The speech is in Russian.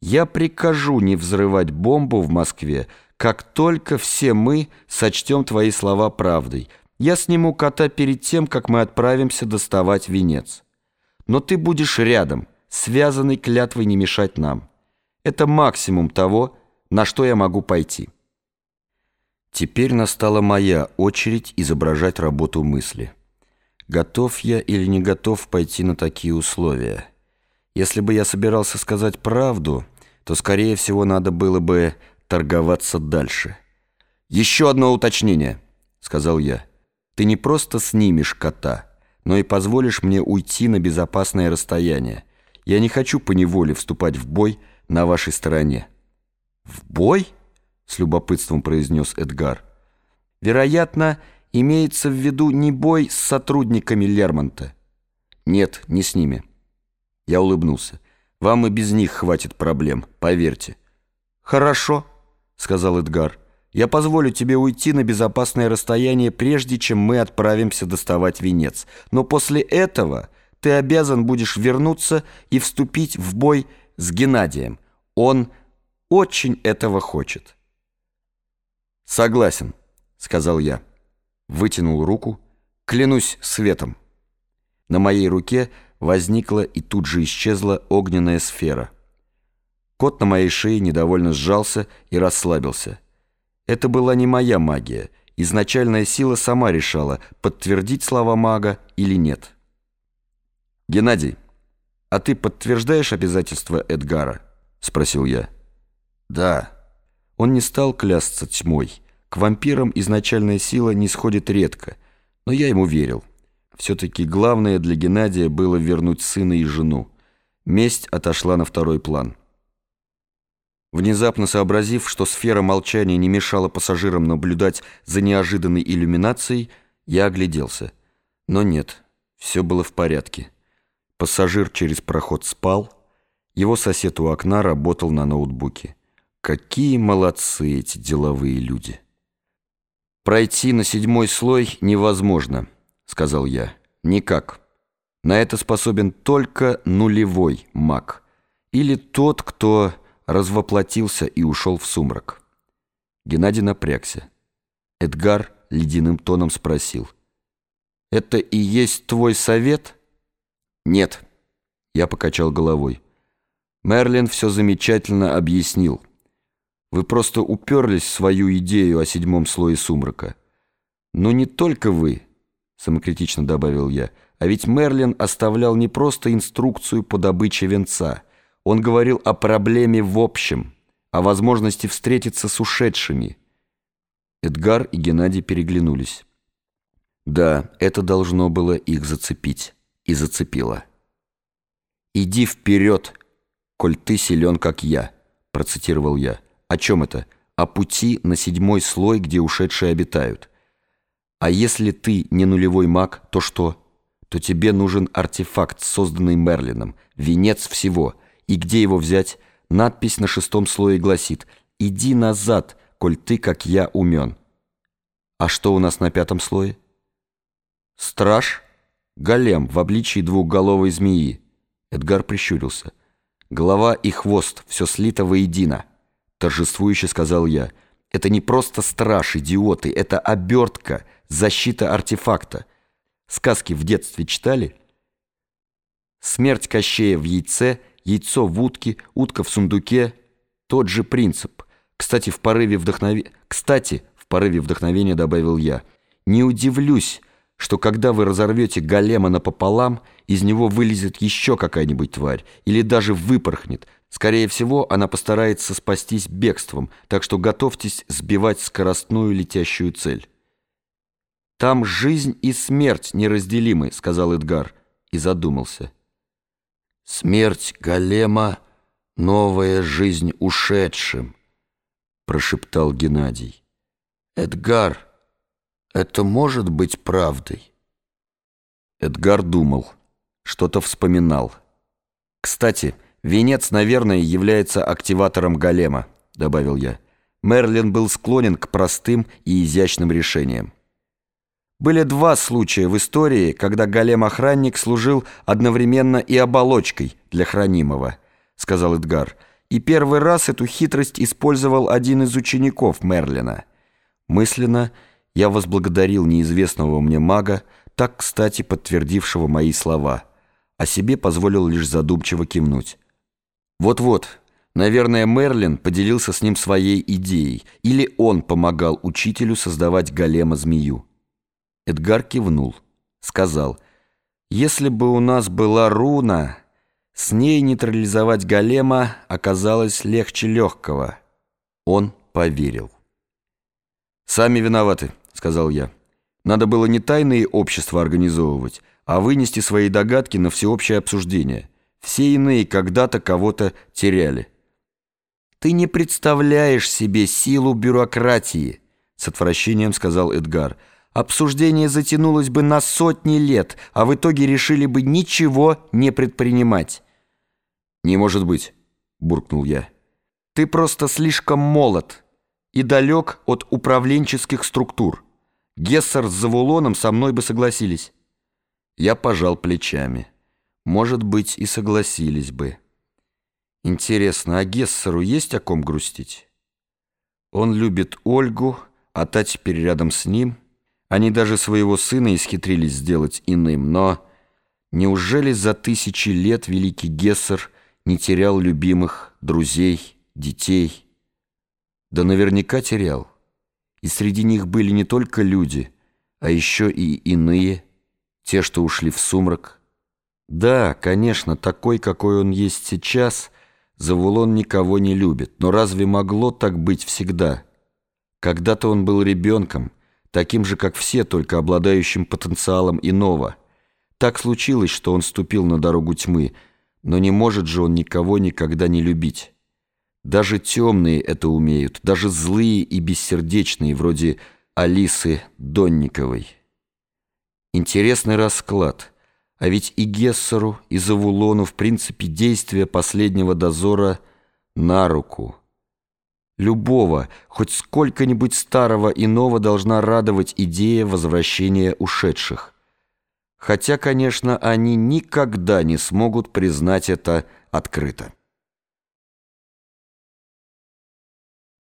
Я прикажу не взрывать бомбу в Москве, как только все мы сочтем твои слова правдой. Я сниму кота перед тем, как мы отправимся доставать венец. Но ты будешь рядом, связанный клятвой не мешать нам. Это максимум того, на что я могу пойти. Теперь настала моя очередь изображать работу мысли. Готов я или не готов пойти на такие условия? Если бы я собирался сказать правду, то, скорее всего, надо было бы торговаться дальше. «Еще одно уточнение», — сказал я. «Ты не просто снимешь кота, но и позволишь мне уйти на безопасное расстояние. Я не хочу поневоле вступать в бой на вашей стороне». «В бой?» — с любопытством произнес Эдгар. «Вероятно, имеется в виду не бой с сотрудниками Лермонта». «Нет, не с ними». Я улыбнулся. «Вам и без них хватит проблем, поверьте». «Хорошо», — сказал Эдгар. «Я позволю тебе уйти на безопасное расстояние, прежде чем мы отправимся доставать венец. Но после этого ты обязан будешь вернуться и вступить в бой с Геннадием. Он очень этого хочет». «Согласен», — сказал я. Вытянул руку. «Клянусь светом». На моей руке — возникла и тут же исчезла огненная сфера. Кот на моей шее недовольно сжался и расслабился. Это была не моя магия. Изначальная сила сама решала, подтвердить слова мага или нет. «Геннадий, а ты подтверждаешь обязательства Эдгара?» — спросил я. «Да». Он не стал клясться тьмой. К вампирам изначальная сила не сходит редко, но я ему верил. Все-таки главное для Геннадия было вернуть сына и жену. Месть отошла на второй план. Внезапно сообразив, что сфера молчания не мешала пассажирам наблюдать за неожиданной иллюминацией, я огляделся. Но нет, все было в порядке. Пассажир через проход спал, его сосед у окна работал на ноутбуке. Какие молодцы эти деловые люди! Пройти на седьмой слой невозможно — сказал я. «Никак. На это способен только нулевой маг. Или тот, кто развоплотился и ушел в сумрак». Геннадий напрягся. Эдгар ледяным тоном спросил. «Это и есть твой совет?» «Нет», — я покачал головой. Мерлин все замечательно объяснил. Вы просто уперлись в свою идею о седьмом слое сумрака. Но не только вы, самокритично добавил я. А ведь Мерлин оставлял не просто инструкцию по добыче венца. Он говорил о проблеме в общем, о возможности встретиться с ушедшими. Эдгар и Геннадий переглянулись. Да, это должно было их зацепить. И зацепило. «Иди вперед, коль ты силен, как я», — процитировал я. «О чем это? О пути на седьмой слой, где ушедшие обитают». А если ты не нулевой маг, то что? То тебе нужен артефакт, созданный Мерлином, венец всего. И где его взять? Надпись на шестом слое гласит «Иди назад, коль ты, как я, умен». А что у нас на пятом слое? Страж, голем в обличии двухголовой змеи. Эдгар прищурился. Голова и хвост, все слито воедино. Торжествующе сказал я. Это не просто страж, идиоты, это обертка — защита артефакта. Сказки в детстве читали? Смерть Кощея в яйце, яйцо в утке, утка в сундуке. Тот же принцип. Кстати, в порыве вдохновения... Кстати, в порыве вдохновения добавил я. Не удивлюсь, что когда вы разорвете голема напополам, из него вылезет еще какая-нибудь тварь, или даже выпорхнет. Скорее всего, она постарается спастись бегством, так что готовьтесь сбивать скоростную летящую цель. «Там жизнь и смерть неразделимы», — сказал Эдгар и задумался. «Смерть голема — новая жизнь ушедшим», — прошептал Геннадий. «Эдгар, это может быть правдой?» Эдгар думал, что-то вспоминал. «Кстати, венец, наверное, является активатором голема», — добавил я. Мерлин был склонен к простым и изящным решениям. Были два случая в истории, когда голем-охранник служил одновременно и оболочкой для хранимого, сказал Эдгар. и первый раз эту хитрость использовал один из учеников Мерлина. Мысленно я возблагодарил неизвестного мне мага, так кстати подтвердившего мои слова, а себе позволил лишь задумчиво кивнуть. Вот-вот, наверное, Мерлин поделился с ним своей идеей, или он помогал учителю создавать голема-змею. Эдгар кивнул, сказал, «Если бы у нас была руна...» С ней нейтрализовать голема оказалось легче легкого. Он поверил. «Сами виноваты», — сказал я. «Надо было не тайные общества организовывать, а вынести свои догадки на всеобщее обсуждение. Все иные когда-то кого-то теряли». «Ты не представляешь себе силу бюрократии», — с отвращением сказал Эдгар. «Обсуждение затянулось бы на сотни лет, а в итоге решили бы ничего не предпринимать». «Не может быть», — буркнул я. «Ты просто слишком молод и далек от управленческих структур. Гессер с Завулоном со мной бы согласились». Я пожал плечами. Может быть, и согласились бы. Интересно, а Гессеру есть о ком грустить? Он любит Ольгу, а та теперь рядом с ним. Они даже своего сына исхитрились сделать иным, но... Неужели за тысячи лет великий Гессер не терял любимых, друзей, детей. Да наверняка терял. И среди них были не только люди, а еще и иные, те, что ушли в сумрак. Да, конечно, такой, какой он есть сейчас, Завулон никого не любит, но разве могло так быть всегда? Когда-то он был ребенком, таким же, как все, только обладающим потенциалом иного. Так случилось, что он ступил на дорогу тьмы — но не может же он никого никогда не любить. Даже темные это умеют, даже злые и бессердечные, вроде Алисы Донниковой. Интересный расклад. А ведь и Гессеру, и Завулону, в принципе, действия последнего дозора на руку. Любого, хоть сколько-нибудь старого иного должна радовать идея возвращения ушедших. Хотя, конечно, они никогда не смогут признать это открыто.